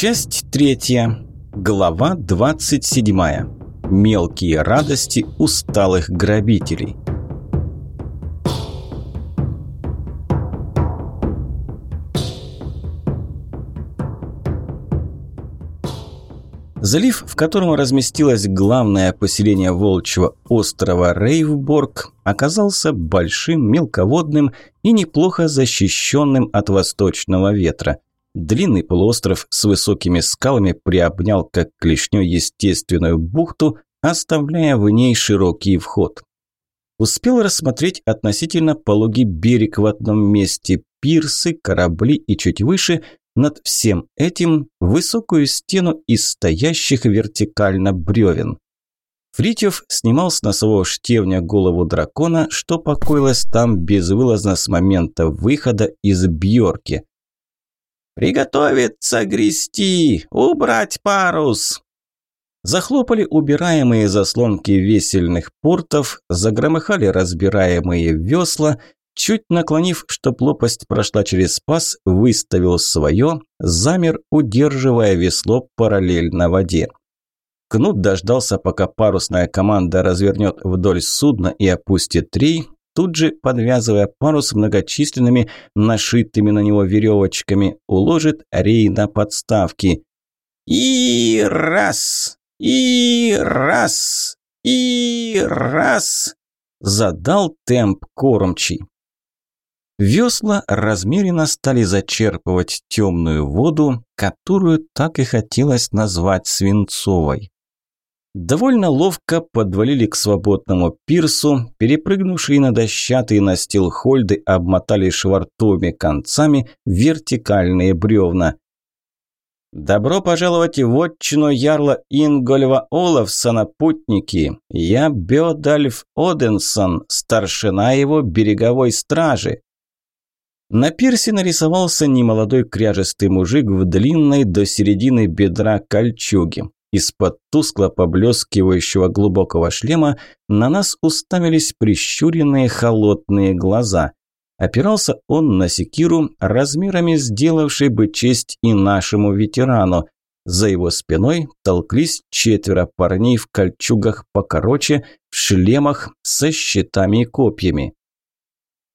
Часть третья. Глава 27. Мелкие радости усталых грабителей. Залив, в котором разместилось главное поселение волчьего острова Рейвборг, оказался большим, мелководным и неплохо защищенным от восточного ветра. Длинный полуостров с высокими скалами приобнял как клешню естественную бухту, оставляя в ней широкий вход. Успел рассмотреть относительно пологий берег в одном месте, пирсы, корабли и чуть выше – над всем этим высокую стену из стоящих вертикально бревен. Фритьев снимал с носового штевня голову дракона, что покоилось там безвылазно с момента выхода из Бьорки. «Приготовиться грести! Убрать парус!» Захлопали убираемые заслонки весельных портов, загромыхали разбираемые весла, чуть наклонив, чтоб лопасть прошла через паз, выставил свое, замер, удерживая весло параллельно воде. Кнут дождался, пока парусная команда развернет вдоль судна и опустит три, тут же, подвязывая парус многочисленными нашитыми на него веревочками, уложит рей на подставки. И раз, и раз, и раз, задал темп кормчий. Весла размеренно стали зачерпывать темную воду, которую так и хотелось назвать свинцовой. Довольно ловко подвалили к свободному пирсу, перепрыгнувшие на дощатый настил хольды обмотали швартовыми концами вертикальные бревна. «Добро пожаловать в отчину ярла Ингольва Олафсона, путники! Я Бёдальф Оденсон, старшина его береговой стражи!» На пирсе нарисовался немолодой кряжестый мужик в длинной до середины бедра кольчуге. Из-под тускло поблескивающего глубокого шлема на нас уставились прищуренные холодные глаза. Опирался он на секиру, размерами сделавшей бы честь и нашему ветерану. За его спиной толклись четверо парней в кольчугах покороче, в шлемах со щитами и копьями.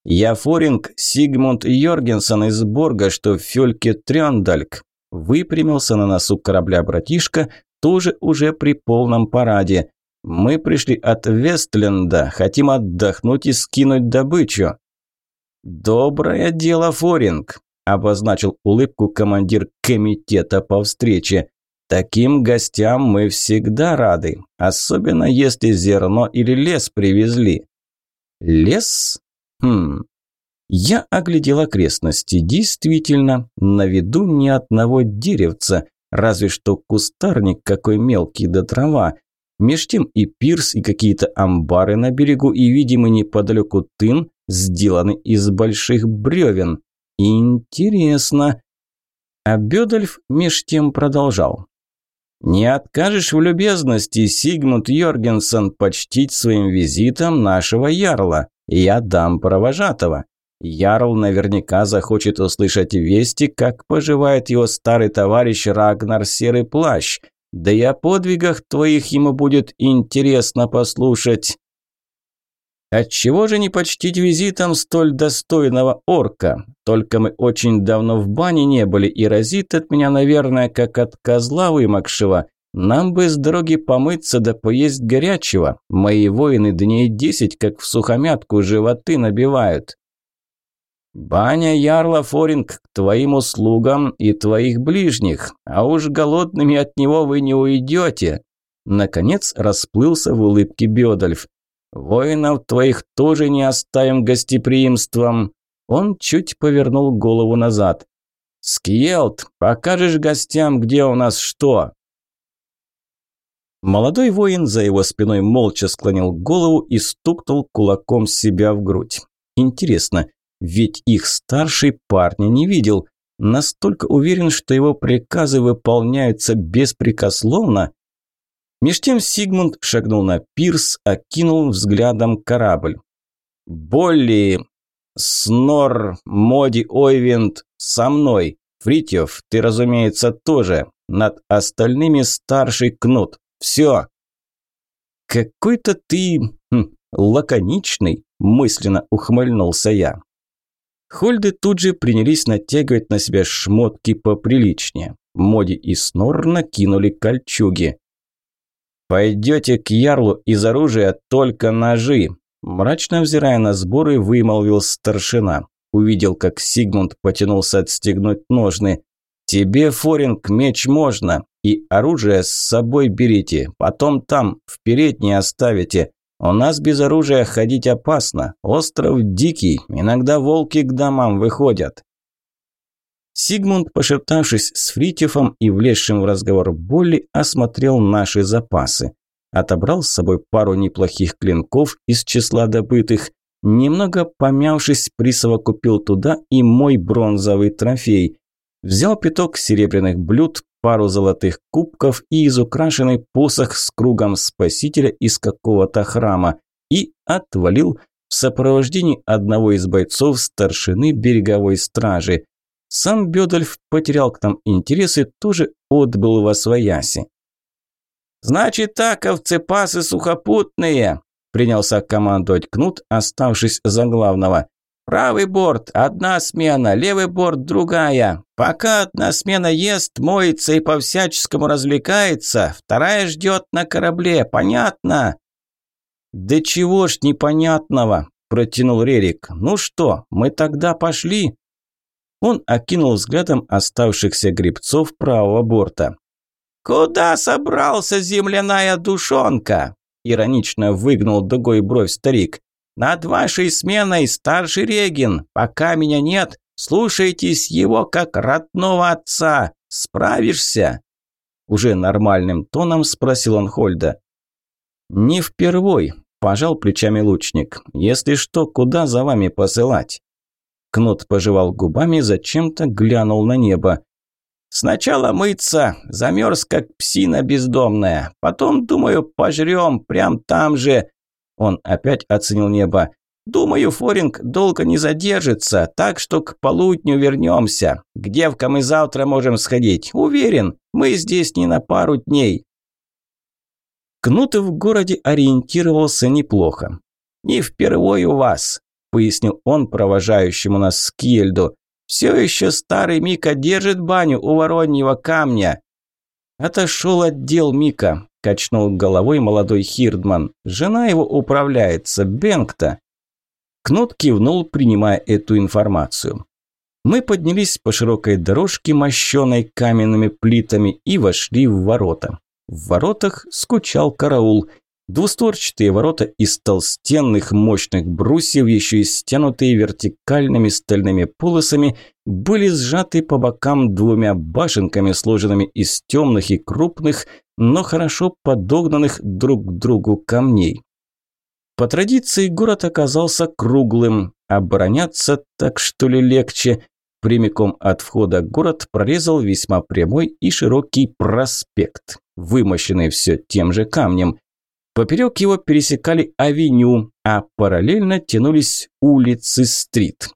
«Я Форинг Сигмунд Йоргенсон из Борга, что в Фёльке Трёндальк», выпрямился на носу корабля братишка, тоже уже при полном параде. Мы пришли от Вестленда, хотим отдохнуть и скинуть добычу. Доброе дело, Форинг, обозначил улыбку командир комитета по встрече. Таким гостям мы всегда рады, особенно если зерно или лес привезли. Лес? Хм. Я оглядел окрестности. Действительно, на виду ни одного деревца. Разве что кустарник какой мелкий да трава. Меж тем и пирс, и какие-то амбары на берегу, и, видимо, неподалеку тын, сделаны из больших бревен. Интересно. А Бёдольф меж тем продолжал. «Не откажешь в любезности, Сигмунд Йоргенсон, почтить своим визитом нашего ярла. Я дам провожатого. Ярл наверняка захочет услышать вести, как поживает его старый товарищ Рагнар Серый Плащ. Да и о подвигах твоих ему будет интересно послушать. Отчего же не почтить визитом столь достойного орка? Только мы очень давно в бане не были, и разит от меня, наверное, как от козла вымокшего. Нам бы с дороги помыться да поесть горячего. Мои воины дней десять, как в сухомятку, животы набивают. «Баня Ярла Форинг к твоим услугам и твоих ближних, а уж голодными от него вы не уйдете!» Наконец расплылся в улыбке Бёдольф. «Воинов твоих тоже не оставим гостеприимством!» Он чуть повернул голову назад. «Скиелт, покажешь гостям, где у нас что?» Молодой воин за его спиной молча склонил голову и стукнул кулаком себя в грудь. Интересно, ведь их старший парня не видел. Настолько уверен, что его приказы выполняются беспрекословно. Меж тем Сигмунд шагнул на пирс, окинул взглядом корабль. «Болли, Снор, Моди Ойвент, со мной. Фритьев, ты, разумеется, тоже. Над остальными старший кнут. Все. Какой-то ты хм, лаконичный, мысленно ухмыльнулся я. Хольды тут же принялись натягивать на себя шмотки поприличнее. Моди и Снор накинули кольчуги. «Пойдете к Ярлу из оружия только ножи», мрачно взирая на сборы, вымолвил старшина. Увидел, как Сигмунд потянулся отстегнуть ножны. «Тебе, Форинг, меч можно, и оружие с собой берите, потом там, в передней оставите. У нас без оружия ходить опасно. Остров дикий, иногда волки к домам выходят. Сигмунд, пошептавшись с Фритьефом и влезшим в разговор Болли, осмотрел наши запасы. Отобрал с собой пару неплохих клинков из числа добытых. Немного помявшись, присовокупил туда и мой бронзовый трофей. Взял пяток серебряных блюд, пару золотых кубков и изукрашенный посох с кругом спасителя из какого-то храма и отвалил в сопровождении одного из бойцов старшины береговой стражи. Сам Бёдольф потерял к нам интерес и тоже отбыл во свояси. «Значит так, овцы пасы сухопутные!» – принялся командовать Кнут, оставшись за главного. Правый борт – одна смена, левый борт – другая. Пока одна смена ест, моется и по-всяческому развлекается, вторая ждет на корабле, понятно?» «Да чего ж непонятного?» – протянул Рерик. «Ну что, мы тогда пошли?» Он окинул взглядом оставшихся грибцов правого борта. «Куда собрался земляная душонка?» – иронично выгнул дугой бровь старик. Над вашей сменой старший Регин. Пока меня нет, слушайтесь его как родного отца. Справишься?» Уже нормальным тоном спросил он Хольда. «Не впервой», – пожал плечами лучник. «Если что, куда за вами посылать?» Кнут пожевал губами, зачем-то глянул на небо. «Сначала мыться, замерз как псина бездомная. Потом, думаю, пожрем прям там же. Он опять оценил небо. «Думаю, Форинг долго не задержится, так что к полудню вернемся. К девкам и завтра можем сходить. Уверен, мы здесь не на пару дней». Кнут в городе ориентировался неплохо. «Не впервой у вас», – пояснил он провожающему нас к Ельду. «Все еще старый Мика держит баню у вороньего камня». Отошел отдел Мика. Качнул головой молодой Хирдман. Жена его управляется, Бенгта. Кнут кивнул, принимая эту информацию. Мы поднялись по широкой дорожке, мощенной каменными плитами, и вошли в ворота. В воротах скучал караул – Двустворчатые ворота из толстенных мощных брусьев, еще и стянутые вертикальными стальными полосами, были сжаты по бокам двумя башенками, сложенными из темных и крупных, но хорошо подогнанных друг к другу камней. По традиции город оказался круглым, обороняться так что ли легче. Прямиком от входа город прорезал весьма прямой и широкий проспект, вымощенный все тем же камнем. Поперек его пересекали авеню, а параллельно тянулись улицы стрит.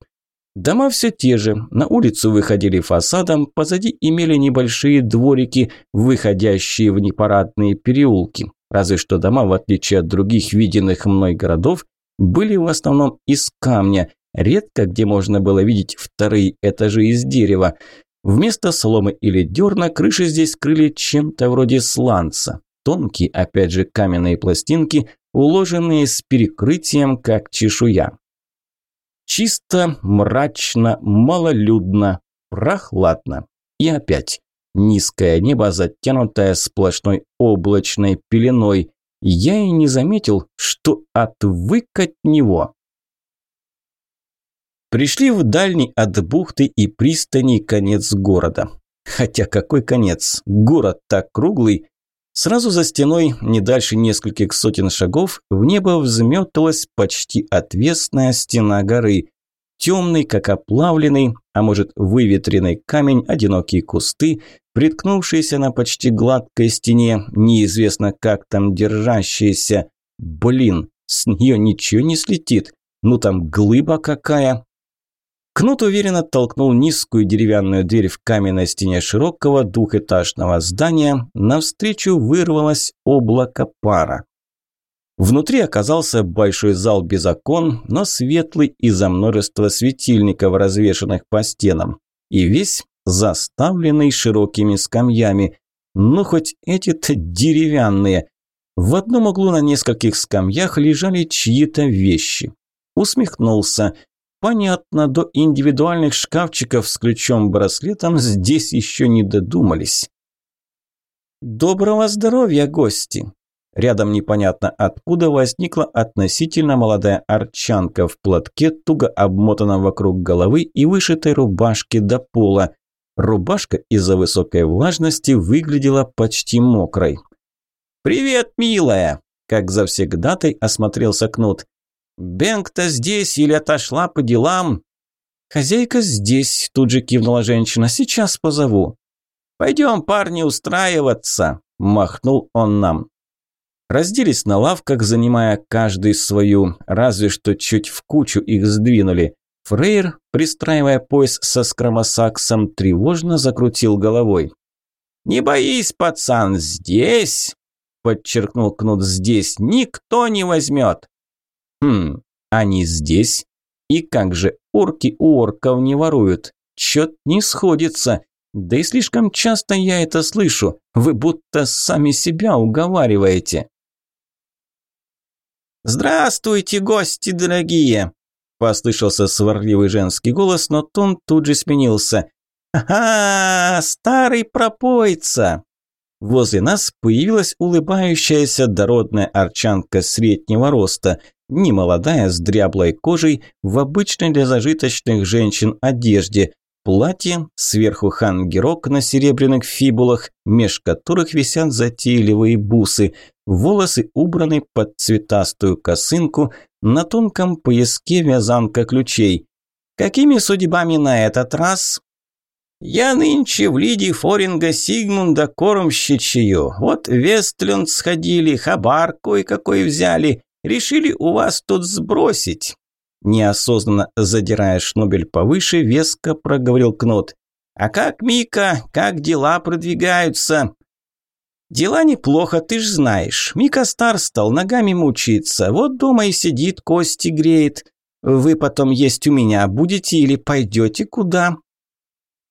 Дома все те же, на улицу выходили фасадом, позади имели небольшие дворики, выходящие в непарадные переулки. Разве что дома, в отличие от других виденных мной городов, были в основном из камня, редко где можно было видеть вторые этажи из дерева. Вместо соломы или дерна крыши здесь крыли чем-то вроде сланца тонкие, опять же, каменные пластинки, уложенные с перекрытием, как чешуя. Чисто, мрачно, малолюдно, прохладно. И опять низкое небо, затянутое сплошной облачной пеленой. Я и не заметил, что отвык от него. Пришли в дальний от бухты и пристани конец города. Хотя какой конец? Город так круглый, Сразу за стеной, не дальше нескольких сотен шагов, в небо взметалась почти отвесная стена горы. Темный, как оплавленный, а может выветренный камень, одинокие кусты, приткнувшиеся на почти гладкой стене, неизвестно как там держащиеся. Блин, с нее ничего не слетит. Ну там глыба какая. Кнут уверенно толкнул низкую деревянную дверь в каменной стене широкого двухэтажного здания. Навстречу вырвалось облако пара. Внутри оказался большой зал без окон, но светлый из-за множества светильников, развешанных по стенам. И весь заставленный широкими скамьями. Ну, хоть эти-то деревянные. В одном углу на нескольких скамьях лежали чьи-то вещи. Усмехнулся. Понятно, до индивидуальных шкафчиков с ключом-браслетом здесь еще не додумались. «Доброго здоровья, гости!» Рядом непонятно откуда возникла относительно молодая арчанка в платке, туго обмотанном вокруг головы и вышитой рубашке до пола. Рубашка из-за высокой влажности выглядела почти мокрой. «Привет, милая!» – как завсегдатай осмотрелся Кнут. «Бенк-то здесь или отошла по делам?» «Хозяйка здесь», – тут же кивнула женщина. «Сейчас позову». «Пойдем, парни, устраиваться», – махнул он нам. Разделись на лавках, занимая каждый свою, разве что чуть в кучу их сдвинули. Фрейр, пристраивая пояс со скромосаксом, тревожно закрутил головой. «Не боись, пацан, здесь!» – подчеркнул Кнут, «здесь никто не возьмет!» «Хм, они здесь? И как же орки у орков не воруют? Чет не сходится!» Да и слишком часто я это слышу. Вы будто сами себя уговариваете. «Здравствуйте, гости дорогие!» Послышался сварливый женский голос, но тон тут же сменился. «Ага, старый пропойца!» Возле нас появилась улыбающаяся дородная арчанка среднего роста, немолодая, с дряблой кожей, в обычной для зажиточных женщин одежде, платье, сверху хангерок на серебряных фибулах, меж которых висят затейливые бусы, волосы убраны под цветастую косынку, на тонком пояске вязанка ключей. Какими судьбами на этот раз? Я нынче в Лиде Форинга Сигмунда кормщичью. Вот в Вестленд сходили, хабар кое-какой взяли. Решили у вас тут сбросить. Неосознанно задирая шнобель повыше, веско проговорил Кнот. «А как, Мика, как дела продвигаются?» «Дела неплохо, ты ж знаешь. Мика стар стал, ногами мучиться. Вот дома и сидит, кости греет. Вы потом есть у меня будете или пойдете куда?»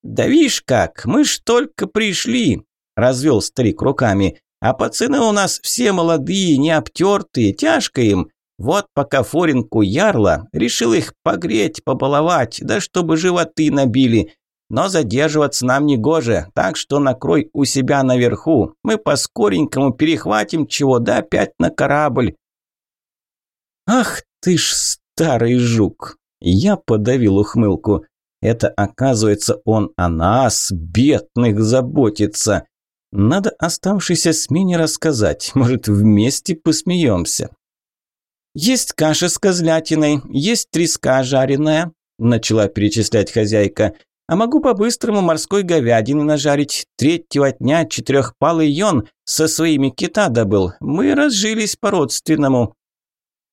«Да видишь как, мы ж только пришли», – развел старик руками. «А пацаны у нас все молодые, не обтертые, тяжко им. Вот пока Форинку ярла, решил их погреть, побаловать, да чтобы животы набили. Но задерживаться нам не гоже, так что накрой у себя наверху. Мы по-скоренькому перехватим чего, да опять на корабль. Ах ты ж старый жук! Я подавил ухмылку. Это, оказывается, он о нас, бедных, заботится. Надо оставшейся смене рассказать, может, вместе посмеемся. «Есть каша с козлятиной, есть треска жареная», – начала перечислять хозяйка. А могу по-быстрому морской говядины нажарить. Третьего дня четырехпалый йон со своими кита добыл. Мы разжились по-родственному.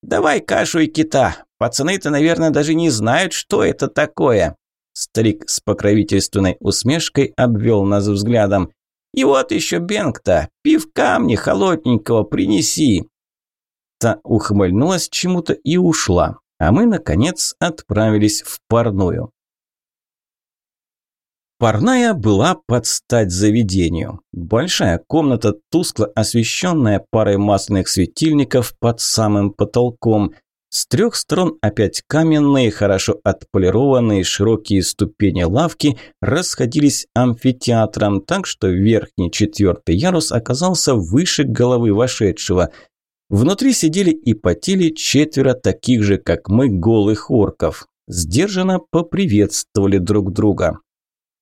Давай кашу и кита. Пацаны-то, наверное, даже не знают, что это такое. Старик с покровительственной усмешкой обвел нас взглядом. И вот еще Бенг-то, пивка мне холодненького принеси. Та ухмыльнулась чему-то и ушла, а мы, наконец, отправились в парную. Парная была под стать заведению. Большая комната, тускло освещенная парой масляных светильников под самым потолком. С трех сторон опять каменные, хорошо отполированные широкие ступени лавки расходились амфитеатром, так что верхний четвертый ярус оказался выше головы вошедшего. Внутри сидели и потели четверо таких же, как мы, голых орков. Сдержанно поприветствовали друг друга.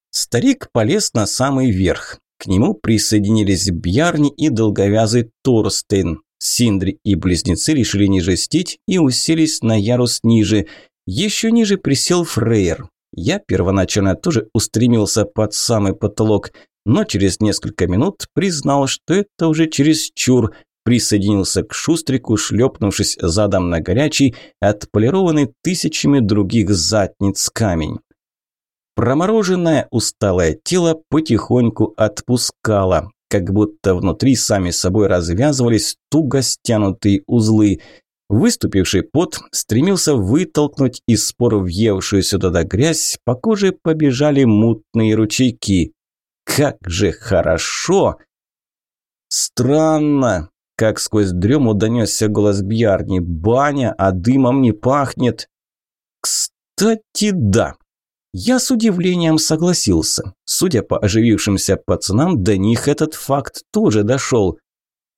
Старик полез на самый верх. К нему присоединились Бьярни и долговязый Торстейн. Синдри и близнецы решили не жестить и уселись на ярус ниже. Еще ниже присел Фрейер. Я первоначально тоже устремился под самый потолок, но через несколько минут признал, что это уже чересчур. присоединился к Шустрику, шлепнувшись задом на горячий, отполированный тысячами других задниц камень. Промороженное усталое тело потихоньку отпускало, как будто внутри сами собой развязывались туго стянутые узлы. Выступивший пот стремился вытолкнуть из спор въевшуюся туда грязь, по коже побежали мутные ручейки. Как же хорошо! Странно, как сквозь дрему донесся голос Бьярни. «Баня, а дымом не пахнет!» «Кстати, да!» Я с удивлением согласился. Судя по оживившимся пацанам, до них этот факт тоже дошел.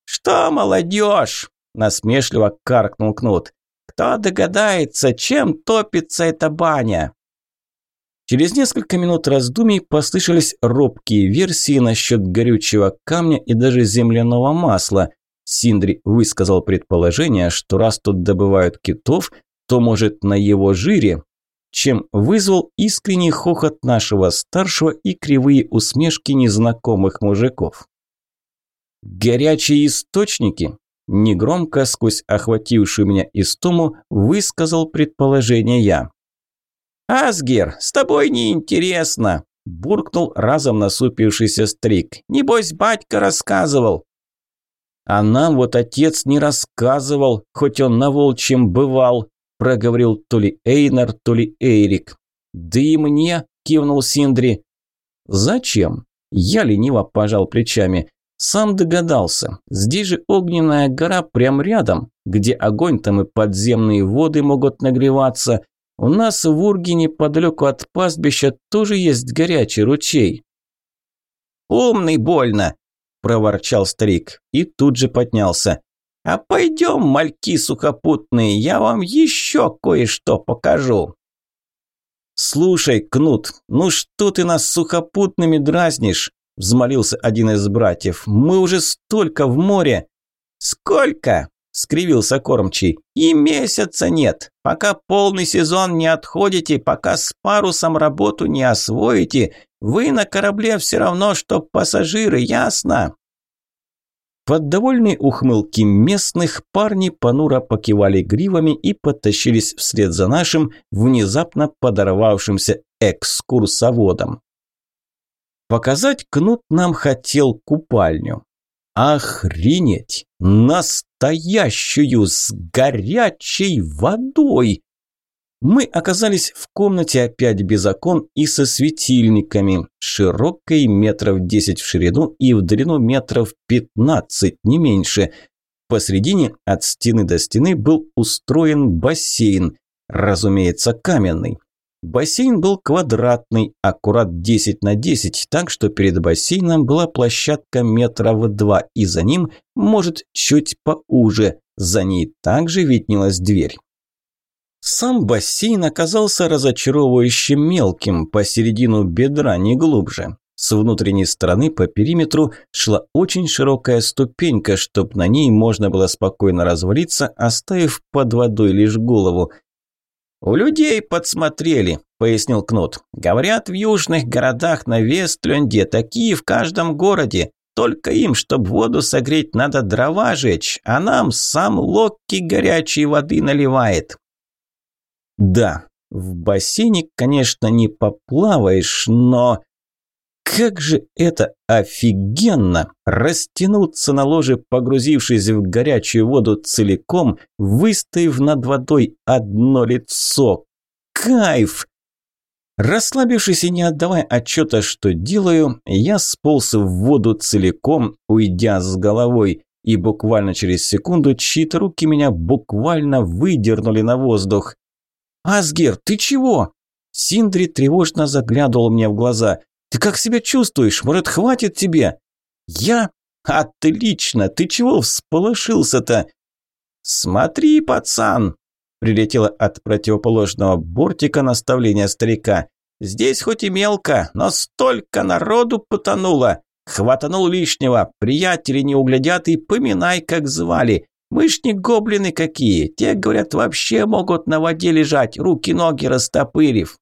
«Что, молодежь?» – насмешливо каркнул Кнут. «Кто догадается, чем топится эта баня?» Через несколько минут раздумий послышались робкие версии насчет горючего камня и даже земляного масла. Синдри высказал предположение, что раз тут добывают китов, то, может, на его жире, чем вызвал искренний хохот нашего старшего и кривые усмешки незнакомых мужиков. «Горячие источники?» Негромко, сквозь охватившую меня истому, высказал предположение я. «Асгер, с тобой неинтересно!» – буркнул разом насупившийся стрик. «Небось, батька рассказывал!» «А нам вот отец не рассказывал, хоть он на волчьем бывал», – проговорил то ли Эйнар, то ли Эйрик. «Да и мне», – кивнул Синдри. «Зачем?» – я лениво пожал плечами. Сам догадался. Здесь же огненная гора прямо рядом, где огонь там и подземные воды могут нагреваться. У нас в Урге неподалеку от пастбища тоже есть горячий ручей. «Умный больно!» – проворчал старик и тут же поднялся. «А пойдем, мальки сухопутные, я вам еще кое-что покажу». «Слушай, Кнут, ну что ты нас сухопутными дразнишь?» – взмолился один из братьев. «Мы уже столько в море!» «Сколько?» скривился кормчий. «И месяца нет. Пока полный сезон не отходите, пока с парусом работу не освоите, вы на корабле все равно, что пассажиры, ясно?» Под довольные ухмылки местных парни понуро покивали гривами и потащились вслед за нашим внезапно подорвавшимся экскурсоводом. Показать Кнут нам хотел купальню. Охренеть! Настоящую с горячей водой! Мы оказались в комнате опять без окон и со светильниками, широкой метров 10 в ширину и в длину метров 15, не меньше. Посредине от стены до стены был устроен бассейн, разумеется, каменный. Бассейн был квадратный, аккурат 10 на 10, так что перед бассейном была площадка метра в два, и за ним, может, чуть поуже. За ней также виднелась дверь. Сам бассейн оказался разочаровывающе мелким, посередину бедра, не глубже. С внутренней стороны по периметру шла очень широкая ступенька, чтоб на ней можно было спокойно развалиться, оставив под водой лишь голову – «У людей подсмотрели», – пояснил Кнут. «Говорят, в южных городах на Вестлюнде такие в каждом городе. Только им, чтоб воду согреть, надо дрова жечь, а нам сам Локки горячей воды наливает». «Да, в бассейне, конечно, не поплаваешь, но...» Как же это офигенно! Растянуться на ложе, погрузившись в горячую воду целиком, выставив над водой одно лицо. Кайф! Расслабившись и не отдавая отчета, что делаю, я сполз в воду целиком, уйдя с головой, и буквально через секунду чьи-то руки меня буквально выдернули на воздух. «Асгер, ты чего?» Синдри тревожно заглядывал мне в глаза – ты как себя чувствуешь? Может, хватит тебе?» «Я? Отлично! Ты чего всполошился-то?» «Смотри, пацан!» Прилетело от противоположного бортика наставление старика. «Здесь хоть и мелко, но столько народу потонуло! Хватанул лишнего, приятели не углядят и поминай, как звали. Мы ж не гоблины какие, те, говорят, вообще могут на воде лежать, руки-ноги растопырив.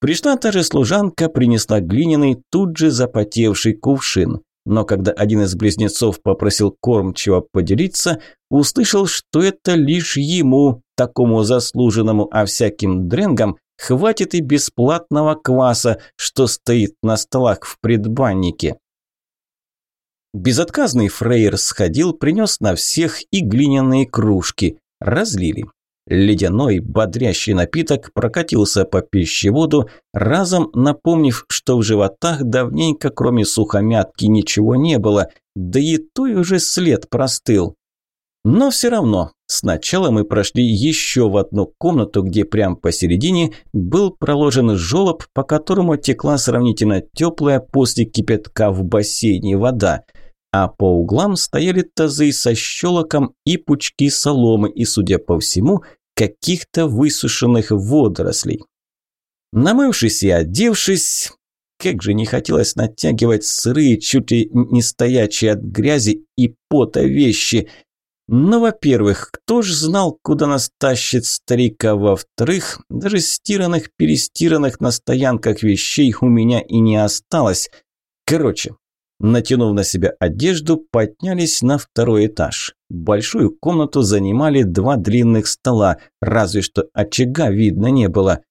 Пришла та же служанка, принесла глиняный, тут же запотевший кувшин. но когда один из близнецов попросил кормчиво поделиться, услышал, что это лишь ему, такому заслуженному, а всяким дренгам хватит и бесплатного кваса, что стоит на столах в предбаннике. Безотказный фрейер сходил, принес на всех и глиняные кружки. Разлили. Ледяной, бодрящий напиток прокатился по пищеводу, разом напомнив, что в животах давненько кроме сухомятки ничего не было, да и той уже след простыл. Но все равно, сначала мы прошли еще в одну комнату, где прямо посередине был проложен желоб, по которому текла сравнительно теплая после кипятка в бассейне вода – а по углам стояли тазы со щелоком и пучки соломы и, судя по всему, каких-то высушенных водорослей. Намывшись и одевшись, как же не хотелось натягивать сырые, чуть ли не стоячие от грязи и пота вещи. Но, во-первых, кто ж знал, куда нас тащит старик, а во-вторых, даже стиранных-перестиранных на стоянках вещей у меня и не осталось. Короче, Натянув на себя одежду, поднялись на второй этаж. Большую комнату занимали два длинных стола, разве что очага видно не было.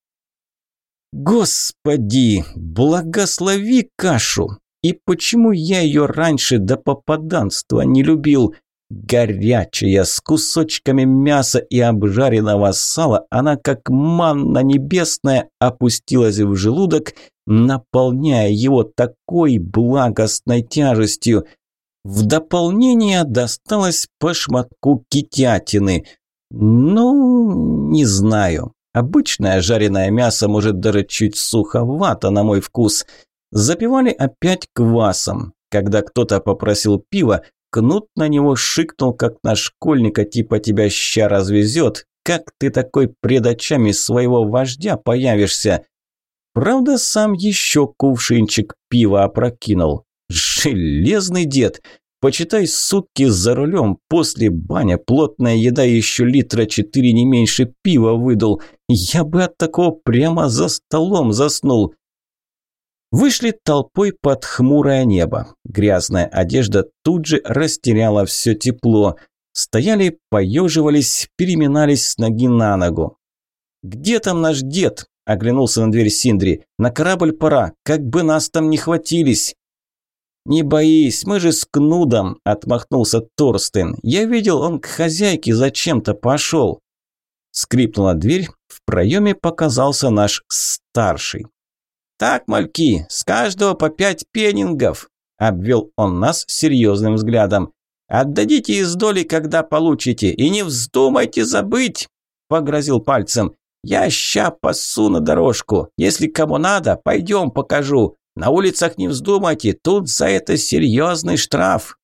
Господи, благослови кашу! И почему я ее раньше до попаданства не любил? Горячая, с кусочками мяса и обжаренного сала, она как манна небесная опустилась в желудок, наполняя его такой благостной тяжестью. В дополнение досталось по шматку китятины. Ну, не знаю. Обычное жареное мясо может даже чуть суховато на мой вкус. Запивали опять квасом. Когда кто-то попросил пива, Кнут на него шикнул, как на школьника, типа тебя ща развезет. Как ты такой пред своего вождя появишься? Правда, сам еще кувшинчик пива опрокинул. Железный дед! Почитай сутки за рулем, после баня, плотная еда еще литра четыре не меньше пива выдал. Я бы от такого прямо за столом заснул. Вышли толпой под хмурое небо. Грязная одежда тут же растеряла все тепло. Стояли, поеживались, переминались с ноги на ногу. «Где там наш дед?» – оглянулся на дверь Синдри. «На корабль пора, как бы нас там не хватились». «Не боись, мы же с Кнудом», – отмахнулся Торстен. «Я видел, он к хозяйке зачем-то пошел». Скрипнула дверь, в проеме показался наш старший. «Так, мальки, с каждого по пять пенингов», – обвел он нас серьезным взглядом. «Отдадите из доли, когда получите, и не вздумайте забыть», – погрозил пальцем. «Я ща пасу на дорожку. Если кому надо, пойдем покажу. На улицах не вздумайте, тут за это серьезный штраф».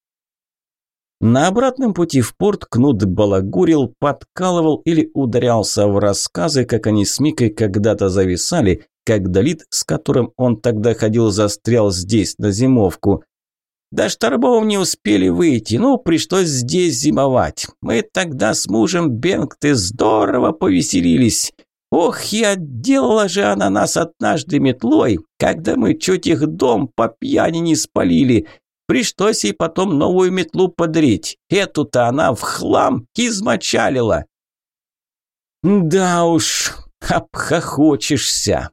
На обратном пути в порт Кнут балагурил, подкалывал или ударялся в рассказы, как они с Микой когда-то зависали, как Далит, с которым он тогда ходил, застрял здесь на зимовку. Да Штарбов не успели выйти, ну, пришлось здесь зимовать. Мы тогда с мужем Бенгты здорово повеселились. Ох, и отделала же она нас однажды метлой, когда мы чуть их дом по пьяни не спалили. Пришлось ей потом новую метлу подарить. Эту-то она в хлам измочалила. Да уж, обхохочешься.